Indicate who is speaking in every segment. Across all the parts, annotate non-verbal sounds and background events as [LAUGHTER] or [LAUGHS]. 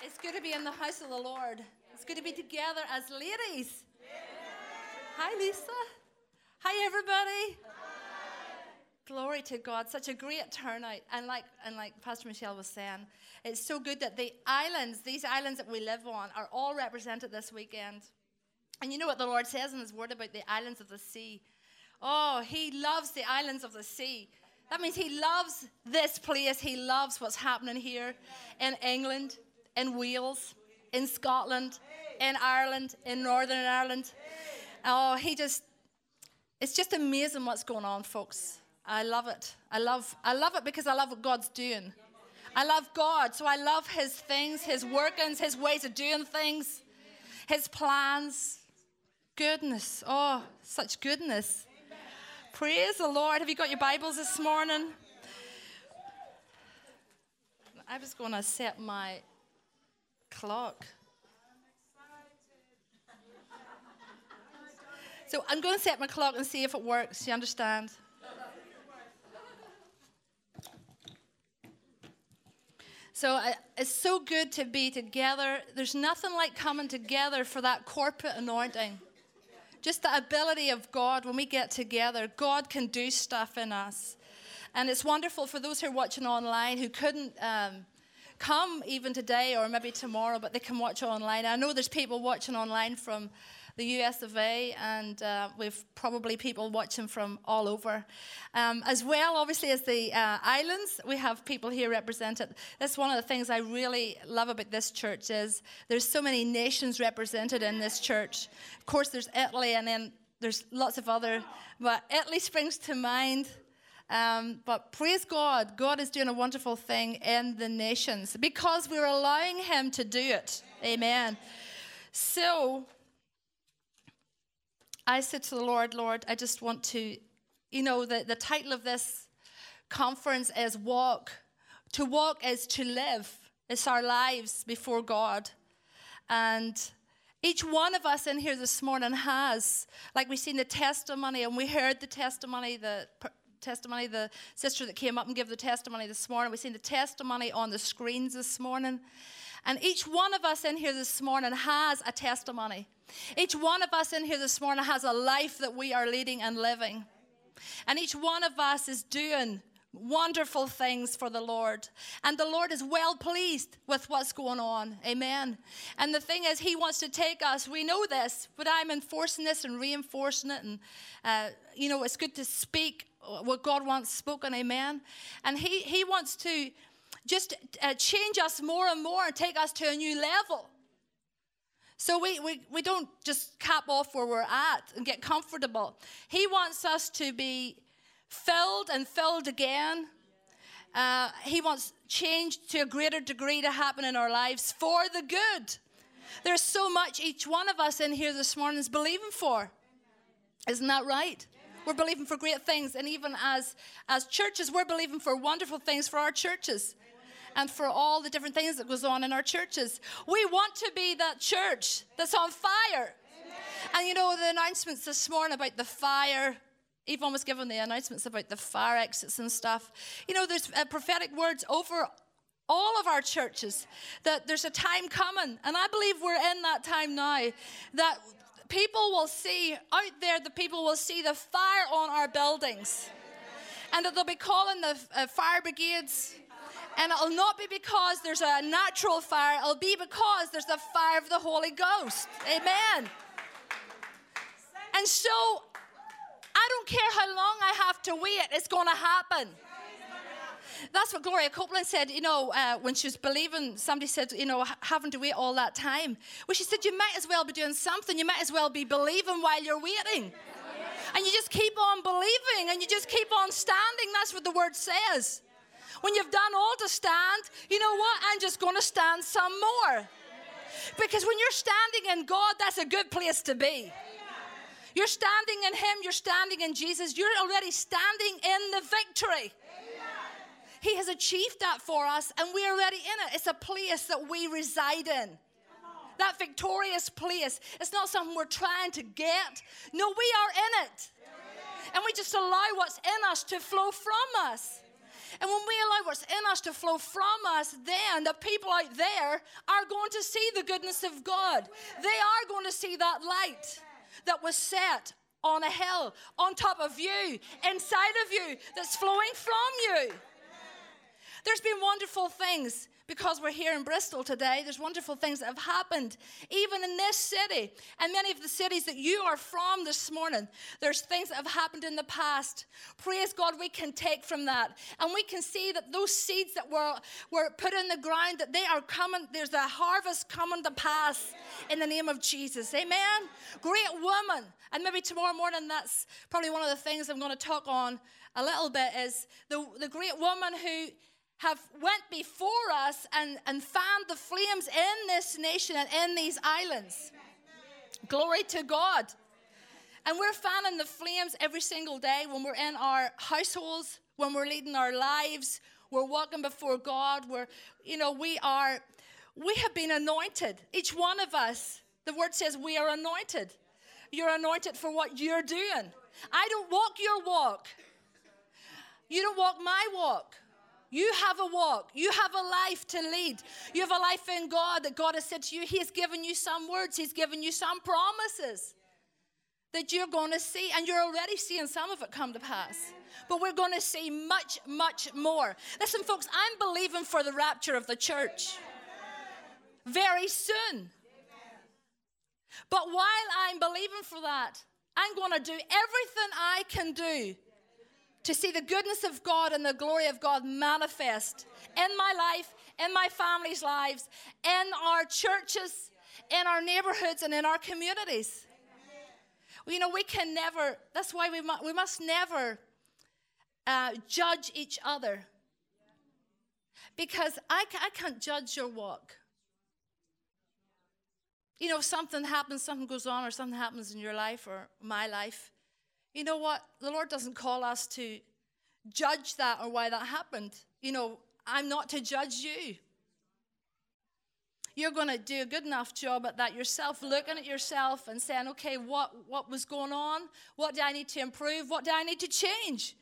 Speaker 1: It's good to be in the house of the Lord. It's good to be together as ladies. Hi, Lisa. Hi, everybody. Glory to God. Such a great turnout. And like, and like Pastor Michelle was saying, it's so good that the islands, these islands that we live on, are all represented this weekend. And you know what the Lord says in His Word about the islands of the sea? Oh, He loves the islands of the sea. That means He loves this place. He loves what's happening here in England, in Wales, in Scotland, in Ireland, in Northern Ireland. Oh, He just, it's just amazing what's going on, folks. I love it. I love, I love it because I love what God's doing. I love God, so I love His things, His workings, His ways of doing things, His plans. Goodness. Oh, such goodness. Praise the Lord. Have you got your Bibles this morning? I was going to set my clock. So I'm going to set my clock and see if it works. You understand? So it's so good to be together. There's nothing like coming together for that corporate anointing. Just the ability of God when we get together, God can do stuff in us. And it's wonderful for those who are watching online who couldn't um, come even today or maybe tomorrow, but they can watch online. I know there's people watching online from the US of A, and uh, we've probably people watching from all over. Um, as well, obviously, as the uh, islands, we have people here represented. That's one of the things I really love about this church is there's so many nations represented in this church. Of course, there's Italy, and then there's lots of other, but Italy springs to mind. Um, but praise God, God is doing a wonderful thing in the nations because we're allowing Him to do it. Amen. So, I said to the Lord, Lord, I just want to, you know, the, the title of this conference is Walk. To walk is to live, it's our lives before God. And each one of us in here this morning has, like we've seen the testimony and we heard the testimony, the testimony, the sister that came up and gave the testimony this morning. We've seen the testimony on the screens this morning. And each one of us in here this morning has a testimony. Each one of us in here this morning has a life that we are leading and living. And each one of us is doing wonderful things for the Lord. And the Lord is well pleased with what's going on. Amen. And the thing is, He wants to take us. We know this, but I'm enforcing this and reinforcing it. And, uh, you know, it's good to speak what God wants spoken. Amen. And He, he wants to just uh, change us more and more and take us to a new level. So we, we, we don't just cap off where we're at and get comfortable. He wants us to be filled and filled again. Uh, he wants change to a greater degree to happen in our lives for the good. There's so much each one of us in here this morning is believing for. Isn't that right? We're believing for great things. And even as, as churches, we're believing for wonderful things for our churches and for all the different things that goes on in our churches. We want to be that church that's on fire. And you know, the announcements this morning about the fire, Yvonne was given the announcements about the fire exits and stuff. You know, there's uh, prophetic words over all of our churches that there's a time coming, and I believe we're in that time now, that people will see out there, the people will see the fire on our buildings. And that they'll be calling the uh, fire brigades and it'll not be because there's a natural fire, it'll be because there's the fire of the Holy Ghost. Amen. And so, I don't care how long I have to wait, it's going to happen. That's what Gloria Copeland said, you know, uh, when she was believing, somebody said, you know, having to wait all that time. Well, she said, you might as well be doing something. You might as well be believing while you're waiting. And you just keep on believing and you just keep on standing. That's what the word says. When you've done all to stand, you know what? I'm just going to stand some more. Because when you're standing in God, that's a good place to be. You're standing in Him, you're standing in Jesus, you're already standing in the victory. He has achieved that for us, and we're already in it. It's a place that we reside in. That victorious place. It's not something we're trying to get. No, we are in it. And we just allow what's in us to flow from us. And when we allow what's in us to flow from us, then the people out there are going to see the goodness of God. They are going to see that light that was set on a hill, on top of you, inside of you, that's flowing from you. There's been wonderful things because we're here in Bristol today, there's wonderful things that have happened, even in this city and many of the cities that you are from this morning. There's things that have happened in the past. Praise God, we can take from that. And we can see that those seeds that were, were put in the ground, that they are coming, there's a harvest coming to pass in the name of Jesus. Amen. Great woman. And maybe tomorrow morning, that's probably one of the things I'm going to talk on a little bit is the, the great woman who have went before us and, and fanned the flames in this nation and in these islands. Glory to God. And we're fanning the flames every single day when we're in our households, when we're leading our lives, we're walking before God, we're, you know, we are, we have been anointed. Each one of us, the word says we are anointed. You're anointed for what you're doing. I don't walk your walk. You don't walk my walk. You have a walk. You have a life to lead. You have a life in God that God has said to you. He has given you some words, He's given you some promises that you're going to see, and you're already seeing some of it come to pass. But we're going to see much, much more. Listen, folks, I'm believing for the rapture of the church very soon. But while I'm believing for that, I'm going to do everything I can do to see the goodness of God and the glory of God manifest in my life, in my family's lives, in our churches, in our neighborhoods, and in our communities. You know, we can never, that's why we, mu- we must never uh, judge each other. Because I, I can't judge your walk. You know, if something happens, something goes on, or something happens in your life or my life. You know what? The Lord doesn't call us to judge that or why that happened. You know, I'm not to judge you. You're going to do a good enough job at that yourself, looking at yourself and saying, okay, what, what was going on? What do I need to improve? What do I need to change?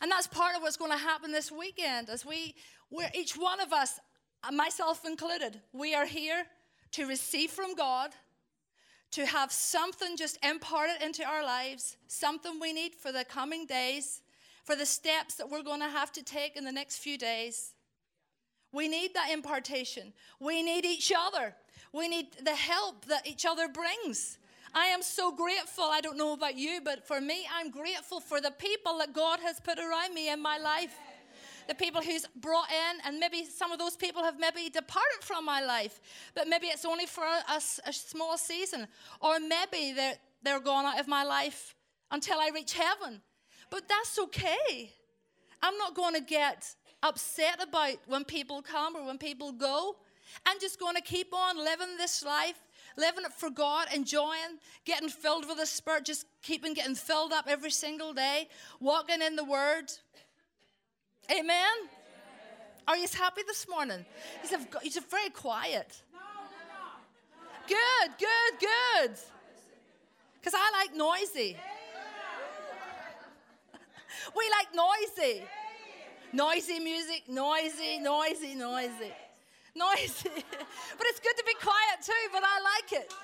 Speaker 1: And that's part of what's going to happen this weekend as we, we're each one of us, uh, myself included, we are here to receive from God, to have something just imparted into our lives, something we need for the coming days, for the steps that we're going to have to take in the next few days. We need that impartation. We need each other. We need the help that each other brings. I am so grateful. I don't know about you, but for me, I'm grateful for the people that God has put around me in my life. The people who's brought in, and maybe some of those people have maybe departed from my life, but maybe it's only for a, a small season, or maybe they're, they're gone out of my life until I reach heaven. But that's okay. I'm not going to get upset about when people come or when people go. I'm just going to keep on living this life, living it for God, enjoying, getting filled with the Spirit, just keeping getting filled up every single day, walking in the Word. Amen? Are you happy this morning? He's, a, he's a very quiet. Good, good, good. Because I like noisy. [LAUGHS] We like noisy. Noisy music, noisy, noisy, noisy. Noisy. [LAUGHS] but it's good to be quiet too, but I like it.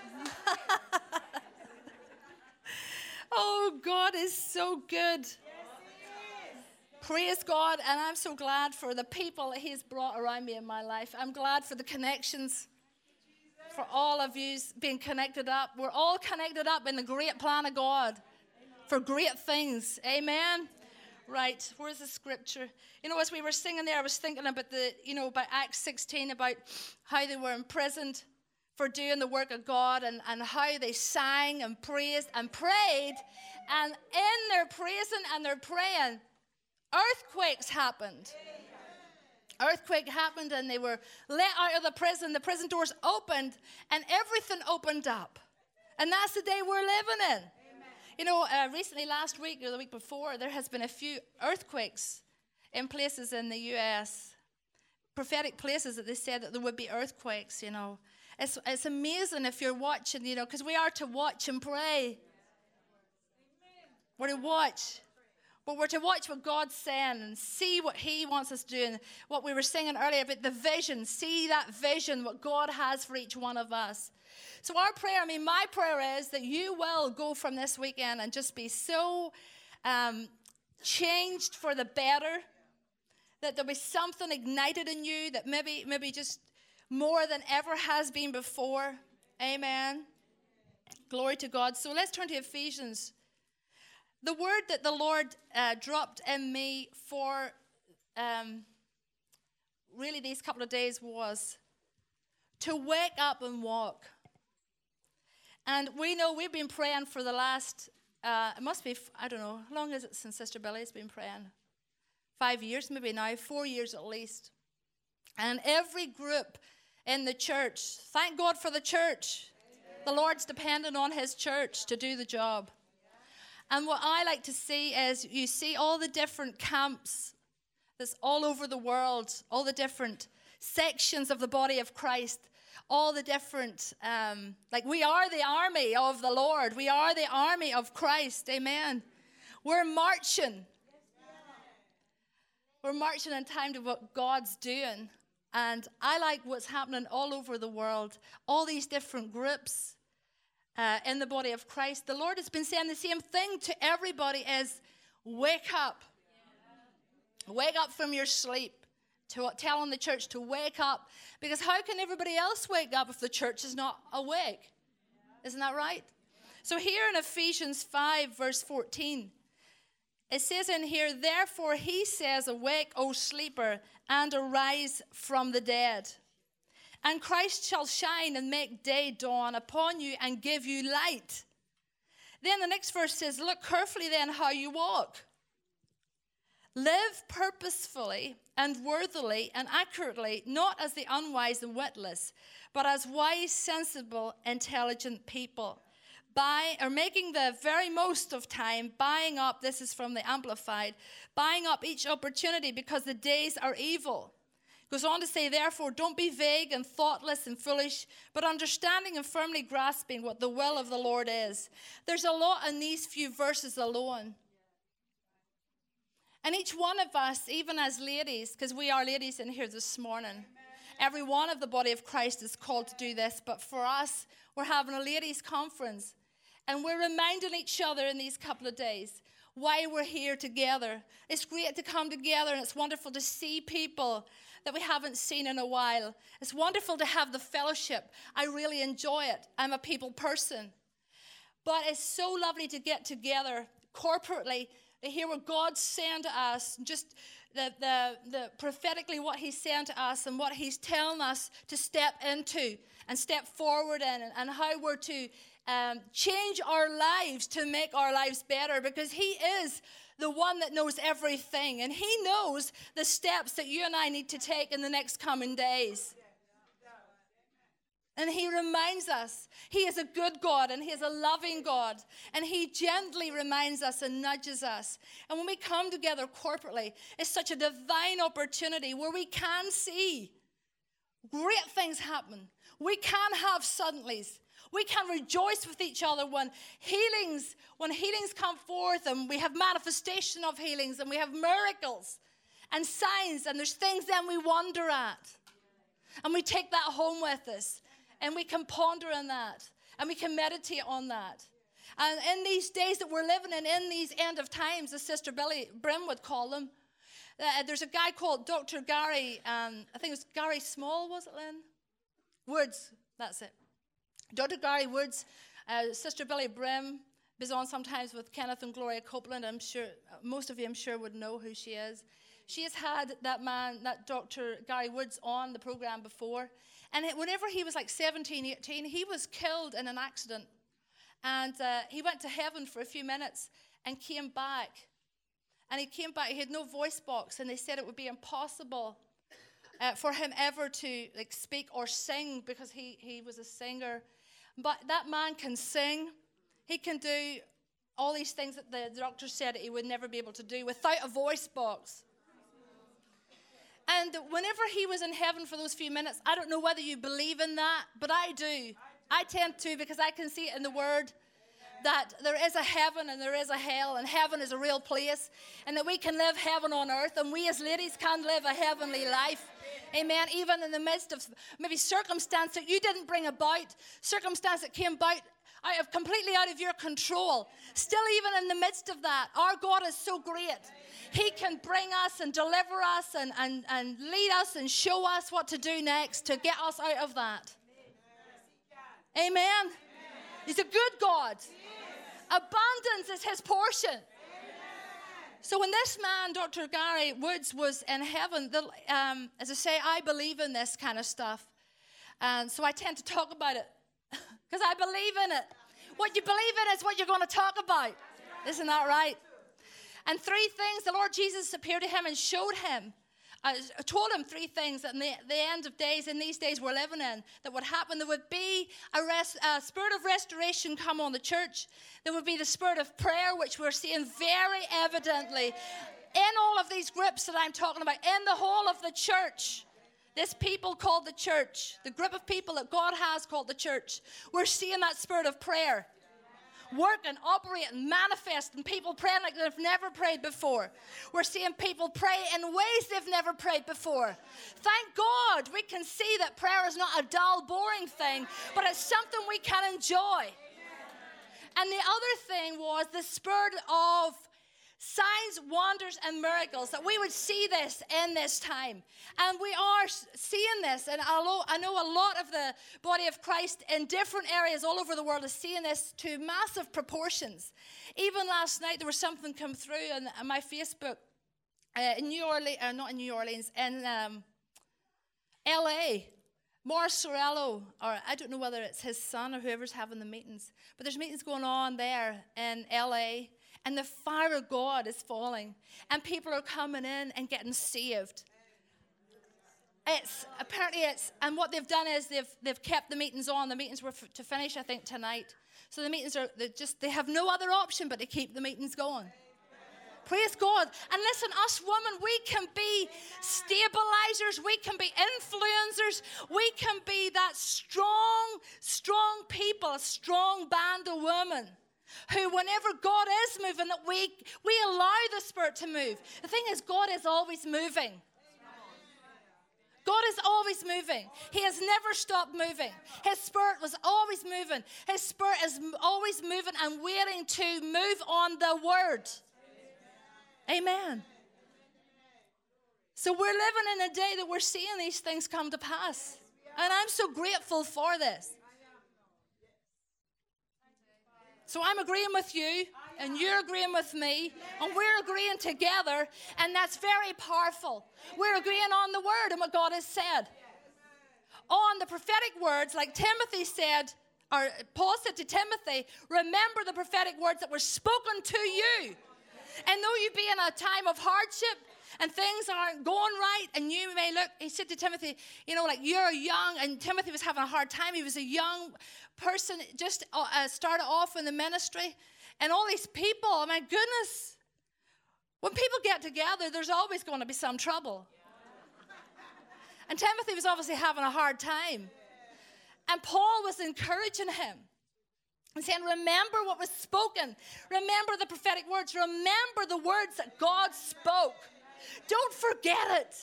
Speaker 1: [LAUGHS] oh, God is so good. Praise God, and I'm so glad for the people that He's brought around me in my life. I'm glad for the connections, for all of you being connected up. We're all connected up in the great plan of God for great things. Amen. Right, where's the scripture? You know, as we were singing there, I was thinking about the, you know, about Acts 16, about how they were imprisoned for doing the work of God and, and how they sang and praised and prayed. And in their praising and their praying, earthquakes happened. Earthquake happened and they were let out of the prison. The prison doors opened and everything opened up. And that's the day we're living in. You know, uh, recently, last week or the week before, there has been a few earthquakes in places in the U.S. Prophetic places that they said that there would be earthquakes. You know, it's it's amazing if you're watching. You know, because we are to watch and pray. We're to watch. But we're to watch what God's saying and see what He wants us to do. And what we were singing earlier about the vision, see that vision, what God has for each one of us. So, our prayer, I mean, my prayer is that you will go from this weekend and just be so um, changed for the better, that there'll be something ignited in you that maybe, maybe just more than ever has been before. Amen. Glory to God. So, let's turn to Ephesians the word that the Lord uh, dropped in me for um, really these couple of days was to wake up and walk. And we know we've been praying for the last, uh, it must be, I don't know, how long is it since Sister Billye's been praying? Five years, maybe now, four years at least. And every group in the church, thank God for the church. The Lord's dependent on His church to do the job. And what I like to see is you see all the different camps that's all over the world, all the different sections of the body of Christ, all the different, um, like we are the army of the Lord. We are the army of Christ. Amen. We're marching. We're marching in time to what God's doing. And I like what's happening all over the world, all these different groups uh, in the body of Christ, the Lord has been saying the same thing to everybody is wake up. Wake up from your sleep. To, telling the church to wake up. Because how can everybody else wake up if the church is not awake? Isn't that right? So here in Ephesians 5, verse 14, it says in here, Therefore he says, Awake, O sleeper, and arise from the dead and Christ shall shine and make day dawn upon you and give you light. Then the next verse says, Look carefully then how you walk. Live purposefully and worthily and accurately, not as the unwise and witless, but as wise, sensible, intelligent people. By or making the very most of time, buying up, this is from the Amplified, buying up each opportunity because the days are evil. Goes on to say, therefore, don't be vague and thoughtless and foolish, but understanding and firmly grasping what the will of the Lord is. There's a lot in these few verses alone. And each one of us, even as ladies, because we are ladies in here this morning, every one of the body of Christ is called to do this. But for us, we're having a ladies' conference. And we're reminding each other in these couple of days why we're here together. It's great to come together, and it's wonderful to see people that we haven't seen in a while. It's wonderful to have the fellowship. I really enjoy it. I'm a people person. But it's so lovely to get together corporately to hear what God's saying to us, just the, the, the prophetically what He's saying to us and what He's telling us to step into and step forward in, and, how we're to um, change our lives to make our lives better because He is the one that knows everything, and He knows the steps that you and I need to take in the next coming days. And he reminds us he is a good God and he is a loving God. And he gently reminds us and nudges us. And when we come together corporately, it's such a divine opportunity where we can see great things happen. We can have suddenlies. We can rejoice with each other when healings, when healings come forth and we have manifestation of healings and we have miracles and signs and there's things then we wonder at. And we take that home with us and we can ponder on that and we can meditate on that. And in these days that we're living in, in these end of times, as Sister Billye Brim would call them, uh, there's a guy called Dr. Gary, um, I think it was Gary Small, was it, Lynn? Woods, that's it. Dr. Gary Woods, uh, Sister Billye Brim is on sometimes with Kenneth and Gloria Copeland. I'm sure most of you, I'm sure, would know who she is. She has had that man, that Dr. Gary Woods, on the program before. And whenever he was like 17, 18, he was killed in an accident. And uh, he went to heaven for a few minutes and came back. And he came back, he had no voice box, and they said it would be impossible uh, for him ever to like speak or sing because he, he was a singer but that man can sing, he can do all these things that the doctor said he would never be able to do without a voice box. And whenever he was in heaven for those few minutes, I don't know whether you believe in that, but I do. I tend to because I can see it in the Word. That there is a heaven and there is a hell, and heaven is a real place, and that we can live heaven on earth, and we as ladies can live a heavenly life. Amen. Even in the midst of maybe circumstance that you didn't bring about, circumstance that came about out of completely out of your control. Still, even in the midst of that, our God is so great. He can bring us and deliver us and, and, and lead us and show us what to do next to get us out of that. Amen. He's a good God. Abundance is his portion. So when this man, Dr. Gary Woods, was in heaven, the, um, as I say, I believe in this kind of stuff. And so I tend to talk about it [LAUGHS] because I believe in it. What you believe in is what you're going to talk about. Isn't that right? And three things the Lord Jesus appeared to him and showed him I told him three things that in the, the, end of days, in these days we're living in, that would happen. There would be a, rest, a, spirit of restoration come on the church. There would be the spirit of prayer, which we're seeing very evidently in all of these groups that I'm talking about, in the whole of the church. This people called the church, the group of people that God has called the church, we're seeing that spirit of prayer work and operate and manifest, and people praying like they've never prayed before. We're seeing people pray in ways they've never prayed before. Thank God we can see that prayer is not a dull, boring thing, but it's something we can enjoy. And the other thing was the spirit of signs, wonders, and miracles, that we would see this in this time. And we are seeing this, and I know a lot of the body of Christ in different areas all over the world is seeing this to massive proportions. Even last night, there was something come through on my Facebook uh, in New Orleans, uh, not in New Orleans, in um, LA. Morris Cerullo, or I don't know whether it's his son or whoever's having the meetings, but there's meetings going on there in LA and the fire of God is falling, and people are coming in and getting saved. It's apparently it's, and what they've done is they've they've kept the meetings on. The meetings were f- to finish, I think, tonight. So the meetings are they just they have no other option but to keep the meetings going. Praise God. And listen, us women, we can be stabilizers, we can be influencers, we can be that strong, strong people, a strong band of women who, whenever God is moving, that we, we allow the Spirit to move. The thing is, God is always moving. God is always moving. He has never stopped moving. His spirit was always moving. His spirit is always moving and waiting to move on the word. Amen. So we're living in a day that we're seeing these things come to pass. And I'm so grateful for this. So I'm agreeing with you, and you're agreeing with me, and we're agreeing together, and that's very powerful. We're agreeing on the word and what God has said. On the prophetic words, like Timothy said, or Paul said to Timothy, remember the prophetic words that were spoken to you. And though you be in a time of hardship and things aren't going right, and you may look, he said to Timothy, you know, like you're young, and Timothy was having a hard time. He was a young person, just uh, uh, started off in the ministry, and all these people, oh my goodness. When people get together, there's always going to be some trouble. [LAUGHS] And Timothy was obviously having a hard time. And Paul was encouraging him and saying, Remember what was spoken. Remember the prophetic words. Remember the words that God spoke. Don't forget it.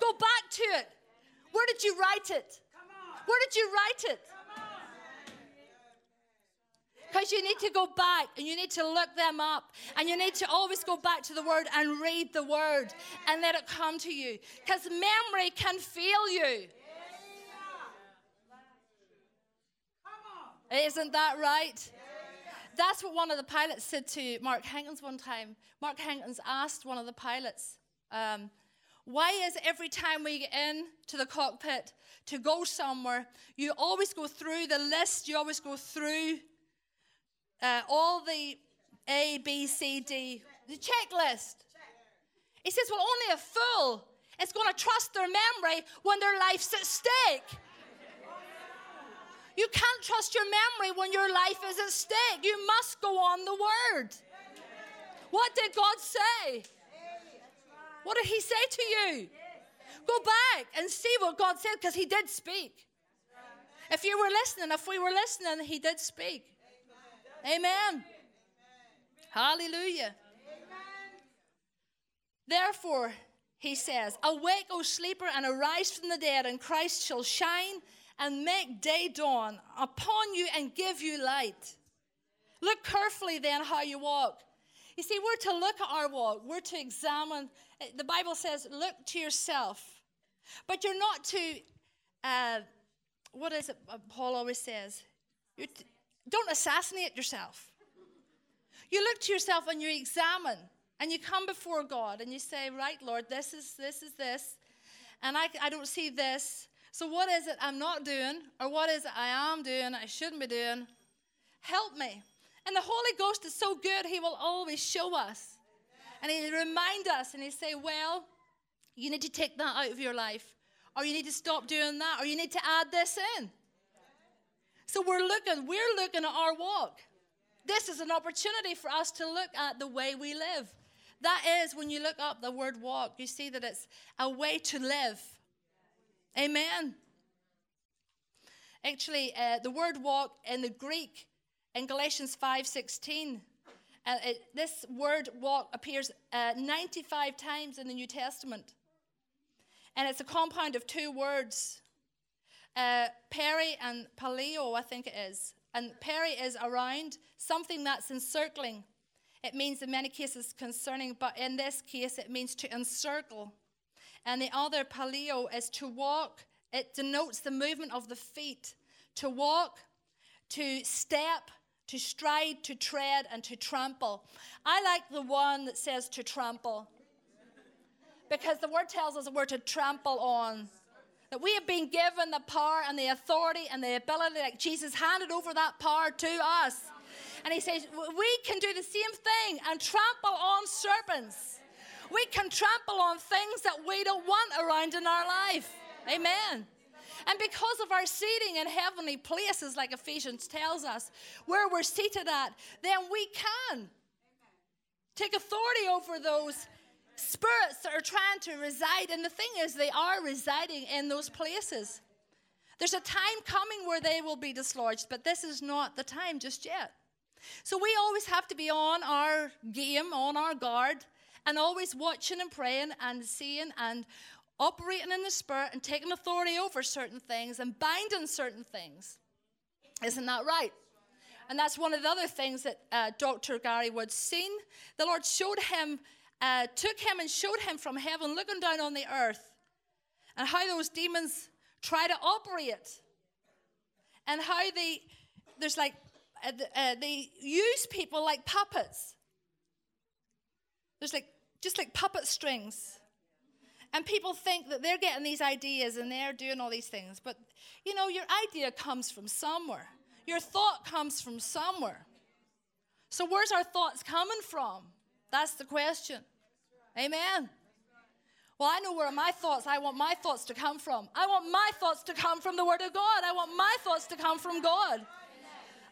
Speaker 1: Go back to it. Where did you write it? Where did you write it? Because you need to go back and you need to look them up and you need to always go back to the word and read the word and let it come to you. Because memory can fail you. Isn't that right? That's what one of the pilots said to Mark Hankins one time. Mark Hankins asked one of the pilots, um, why is every time we get in to the cockpit to go somewhere, you always go through the list, you always go through uh, all the A, B, C, D, the checklist. He says, well, only a fool is going to trust their memory when their life's at stake. You can't trust your memory when your life is at stake. You must go on the word. What did God say? What did He say to you? Go back and see what God said because He did speak. If you were listening, if we were listening, He did speak. Amen. Hallelujah. Therefore, he says, Awake, O sleeper, and arise from the dead, and Christ shall shine and make day dawn upon you and give you light. Look carefully then how you walk. You see, we're to look at our walk, we're to examine. The Bible says, Look to yourself. But you're not to, uh, what is it Paul always says? T- don't assassinate yourself. You look to yourself and you examine and you come before God and you say, Right, Lord, this is this is this, and I, I don't see this. So, what is it I'm not doing, or what is it I am doing, I shouldn't be doing? Help me. And the Holy Ghost is so good, He will always show us. And He'll remind us and He'll say, Well, you need to take that out of your life, or you need to stop doing that, or you need to add this in. So we're looking, we're looking at our walk. This is an opportunity for us to look at the way we live. That is, when you look up the word walk, you see that it's a way to live. Amen. Actually, uh, the word walk in the Greek in Galatians 5:16, uh, this word walk appears uh, 95 times in the New Testament. And it's a compound of two words, uh, peri and pateo, I think it is. And peri is around, something that's encircling. It means in many cases concerning, but in this case it means to encircle. And the other pateo is to walk. It denotes the movement of the feet. To walk, to step, to stride, to tread, and to trample. I like the one that says to trample. Because the word tells us we're to trample on. That we have been given the power and the authority and the ability, like Jesus handed over that power to us. And he says, we can do the same thing and trample on serpents. We can trample on things that we don't want around in our life. Amen. And because of our seating in heavenly places, like Ephesians tells us, where we're seated at, then we can take authority over those spirits that are trying to reside. And the thing is, they are residing in those places. There's a time coming where they will be dislodged, but this is not the time just yet. So we always have to be on our game, on our guard, and always watching and praying and seeing and operating in the Spirit and taking authority over certain things and binding certain things. Isn't that right? And that's one of the other things that uh, Dr. Gary Wood seen. The Lord showed him uh, took him and showed him from heaven, looking down on the earth, and how those demons try to operate, and how they there's like uh, uh, they use people like puppets. There's like just like puppet strings. And people think that they're getting these ideas and they're doing all these things. But, you know, your idea comes from somewhere. Your thought comes from somewhere. So, where's our thoughts coming from? That's the question. Amen. Well, I know where my thoughts, I want my thoughts to come from. I want my thoughts to come from the Word of God. I want my thoughts to come from God.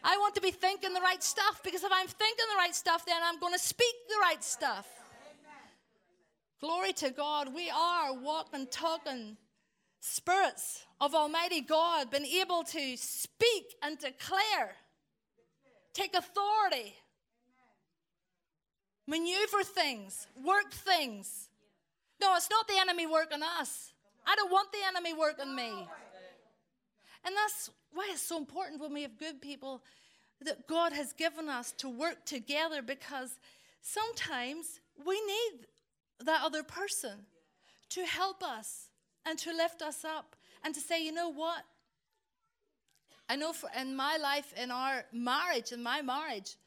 Speaker 1: I want to be thinking the right stuff because if I'm thinking the right stuff, then I'm going to speak the right stuff. Glory to God. We are walking, talking spirits of Almighty God, been able to speak and declare, take authority maneuver things, work things. No, it's not the enemy working us. I don't want the enemy working me. And that's why it's so important when we have good people that God has given us to work together because sometimes we need that other person to help us and to lift us up and to say, you know what? I know for in my life, in our marriage, in my marriage,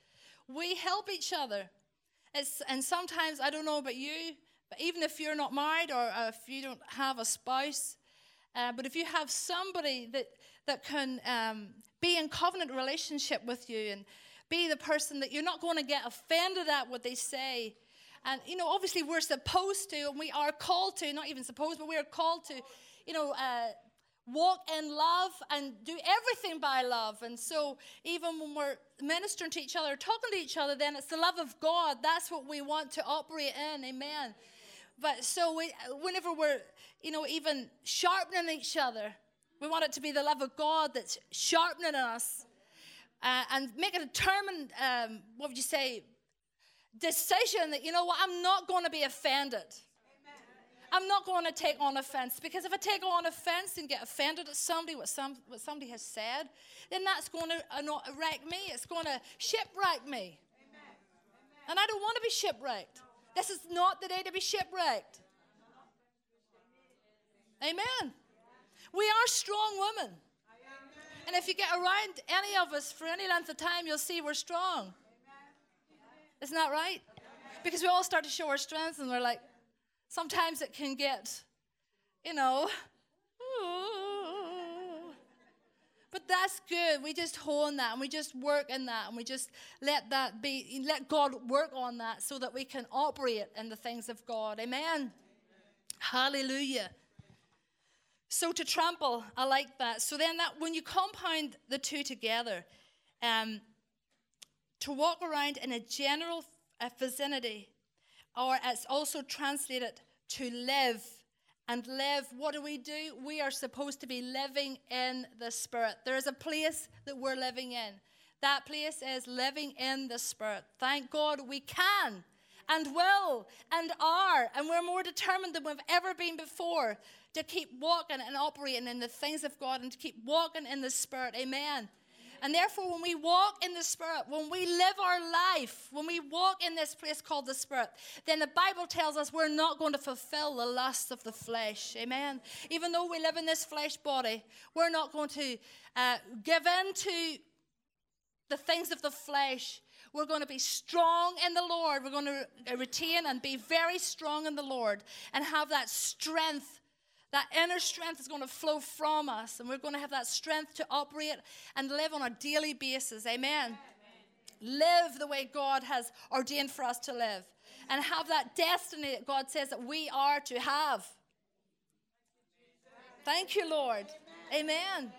Speaker 1: we help each other. It's, and sometimes, I don't know about you, but even if you're not married or uh, if you don't have a spouse, uh, but if you have somebody that, that can um, be in covenant relationship with you and be the person that you're not going to get offended at what they say. And, you know, obviously we're supposed to, and we are called to, not even supposed, but we are called to, you know, uh, walk in love and do everything by love. And so, even when we're ministering to each other, talking to each other, then it's the love of God. That's what we want to operate in. Amen. But so, we, whenever we're, you know, even sharpening each other, we want it to be the love of God that's sharpening us. uh, and make a determined, um, what would you say, decision that, you know what, I'm not going to be offended. I'm not going to take on offense because if I take on offense and get offended at somebody, what, some, what somebody has said, then that's going to wreck me. It's going to shipwreck me. Amen. And I don't want to be shipwrecked. This is not the day to be shipwrecked. Amen. We are strong women. And if you get around any of us for any length of time, you'll see we're strong. Isn't that right? Because we all start to show our strengths and we're like, sometimes it can get, you know, but that's good. We just hone that and we just work in that and we just let that be, let God work on that so that we can operate in the things of God. Amen. Amen. Hallelujah. So to trample, I like that. So then that when you compound the two together, um, to walk around in a general uh, vicinity, or it's also translated to live. And live, what do we do? We are supposed to be living in the Spirit. There is a place that we're living in. That place is living in the Spirit. Thank God we can and will and are, and we're more determined than we've ever been before to keep walking and operating in the things of God and to keep walking in the Spirit. Amen. And therefore, when we walk in the Spirit, when we live our life, when we walk in this place called the Spirit, then the Bible tells us we're not going to fulfill the lusts of the flesh. Amen. Even though we live in this flesh body, we're not going to uh, give in to the things of the flesh. We're going to be strong in the Lord. We're going to retain and be very strong in the Lord and have that strength that inner strength is going to flow from us, and we're going to have that strength to operate and live on a daily basis. Amen. Amen. Live the way God has ordained for us to live, and have that destiny that God says that we are to have. Thank you, Lord. Amen. Amen.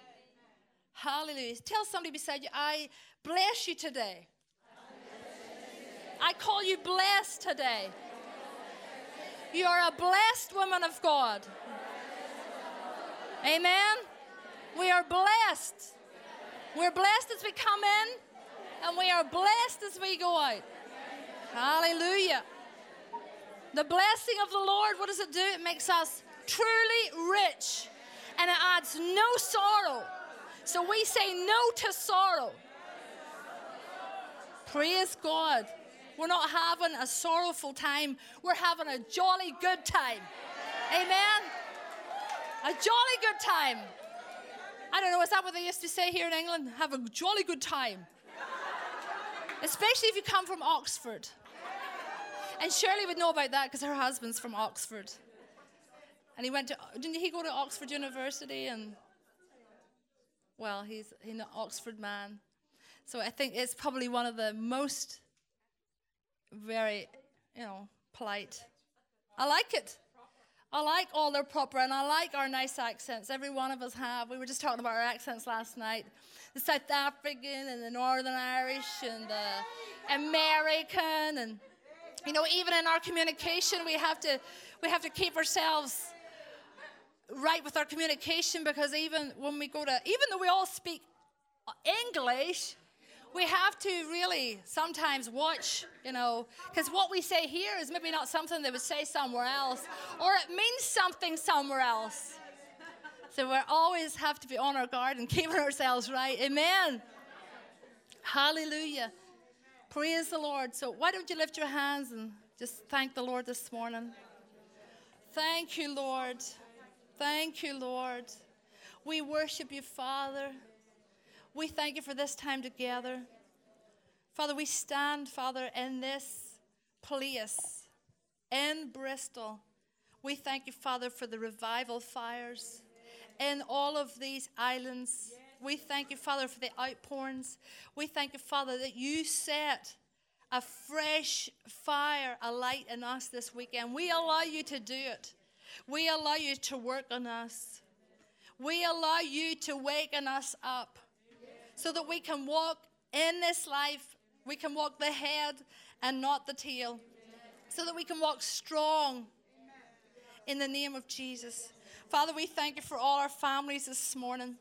Speaker 1: Hallelujah. Tell somebody beside you, I bless you today. I call you blessed today. You are a blessed woman of God. Amen. We are blessed. We're blessed as we come in, and we are blessed as we go out. Hallelujah. The blessing of the Lord, what does it do? It makes us truly rich, and it adds no sorrow. So we say no to sorrow. Praise God. We're not having a sorrowful time, we're having a jolly good time. Amen. A jolly good time. I don't know, is that what they used to say here in England? Have a jolly good time. Especially if you come from Oxford. And Shirley would know about that because her husband's from Oxford. And he went to, didn't he go to Oxford University? And, well, he's, he's an Oxford man. So I think it's probably one of the most very, you know, polite. I like it. I like all their proper and I like our nice accents. Every one of us have. We were just talking about our accents last night. The South African and the Northern Irish and the American and you know even in our communication we have to we have to keep ourselves right with our communication because even when we go to even though we all speak English we have to really sometimes watch, you know, because what we say here is maybe not something they would say somewhere else, or it means something somewhere else. So we always have to be on our guard and [LAUGHS] keeping ourselves right. Amen. Hallelujah. Praise the Lord. So why don't you lift your hands and just thank the Lord this morning? Thank you, Lord. Thank you, Lord. We worship you, Father. We thank you for this time together. Father, we stand, Father, in this place in Bristol. We thank you, Father, for the revival fires in all of these islands. We thank you, Father, for the outpourings. We thank you, Father, that you set a fresh fire alight in us this weekend. We allow you to do it. We allow you to work on us. We allow you to waken us up so that we can walk in this life, we can walk the head and not the tail, so that we can walk strong in the name of Jesus. Father, we thank you for all our families this morning.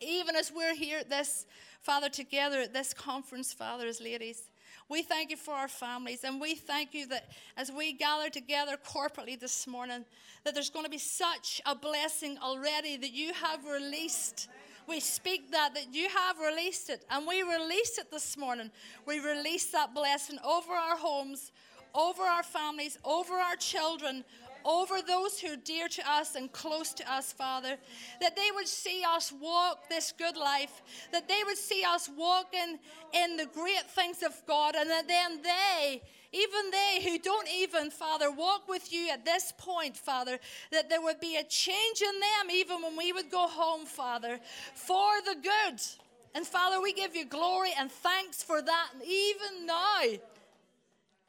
Speaker 1: even as we're here at this, Father, together at this conference, Father, as ladies. We thank you for our families, and we thank you that as we gather together corporately this morning, that there's going to be such a blessing already that you have released. We speak that, that you have released it, and we release it this morning. We release that blessing over our homes, over our families, over our children, over those who are dear to us and close to us, Father, that they would see us walk this good life, that they would see us walking in the great things of God, and that then they, even they who don't even, Father, walk with you at this point, Father, that there would be a change in them even when we would go home, Father, for the good. And Father, we give you glory and thanks for that, even now.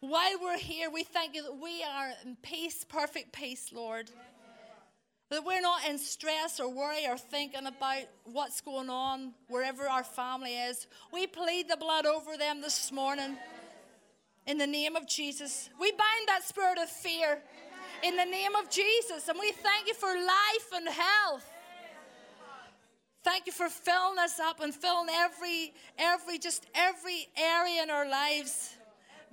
Speaker 1: While we're here, we thank you that we are in peace, perfect peace, Lord. That we're not in stress or worry or thinking about what's going on wherever our family is. We plead the blood over them this morning in the name of Jesus. We bind that spirit of fear in the name of Jesus. And we thank you for life and health. Thank you for filling us up and filling every, every, just every area in our lives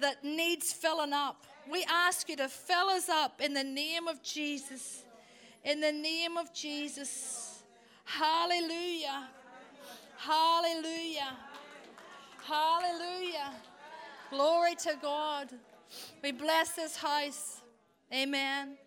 Speaker 1: that needs filling up. We ask you to fill us up in the name of Jesus. In the name of Jesus. Hallelujah. Hallelujah. Hallelujah. Glory to God. We bless this house. Amen.